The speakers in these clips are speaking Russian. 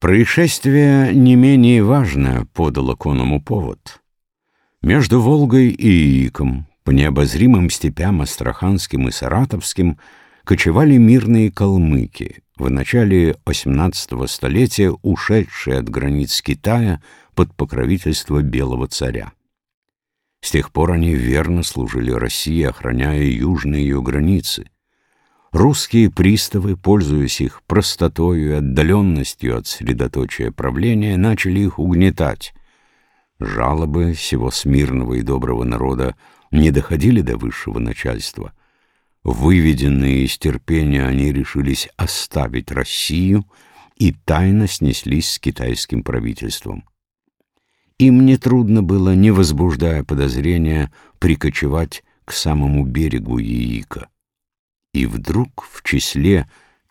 Происшествие не менее важное подало коному повод. Между Волгой и Яиком, по необозримым степям Астраханским и Саратовским, кочевали мирные калмыки, в начале XVIII столетия ушедшие от границ Китая под покровительство Белого царя. С тех пор они верно служили России, охраняя южные ее границы — Русские приставы, пользуясь их простотою и отдаленностью от средоточия правления, начали их угнетать. Жалобы всего смирного и доброго народа не доходили до высшего начальства. Выведенные из терпения, они решились оставить Россию и тайно снеслись с китайским правительством. Им нетрудно было, не возбуждая подозрения, прикочевать к самому берегу Яика. И вдруг в числе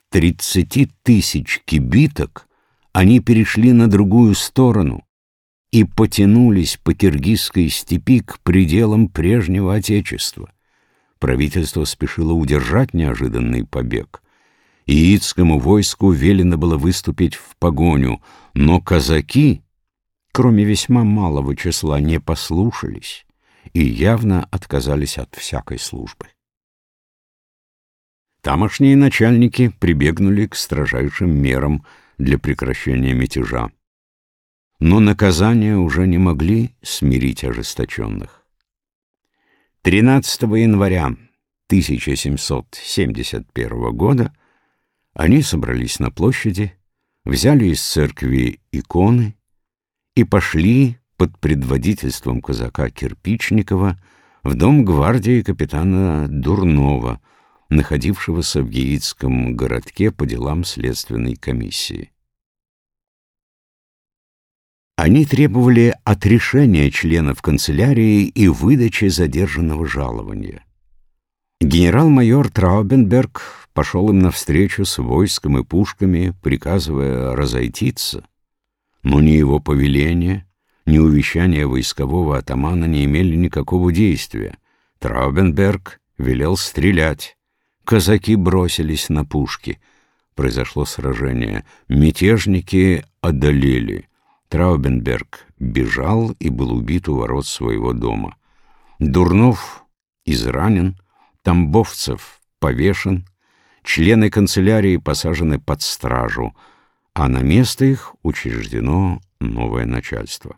тридцати тысяч кибиток они перешли на другую сторону и потянулись по Киргизской степи к пределам прежнего Отечества. Правительство спешило удержать неожиданный побег. Иитскому войску велено было выступить в погоню, но казаки, кроме весьма малого числа, не послушались и явно отказались от всякой службы. Тамошние начальники прибегнули к строжайшим мерам для прекращения мятежа. Но наказания уже не могли смирить ожесточенных. 13 января 1771 года они собрались на площади, взяли из церкви иконы и пошли под предводительством казака Кирпичникова в дом гвардии капитана Дурнова — находившегося в Яицком городке по делам следственной комиссии. Они требовали отрешения членов канцелярии и выдачи задержанного жалования. Генерал-майор Траубенберг пошел им навстречу с войском и пушками, приказывая разойтиться, но ни его повеление, ни увещания войскового атамана не имели никакого действия. Траубенберг велел стрелять, Казаки бросились на пушки. Произошло сражение. Мятежники одолели. Траубенберг бежал и был убит у ворот своего дома. Дурнов изранен, Тамбовцев повешен, члены канцелярии посажены под стражу, а на место их учреждено новое начальство.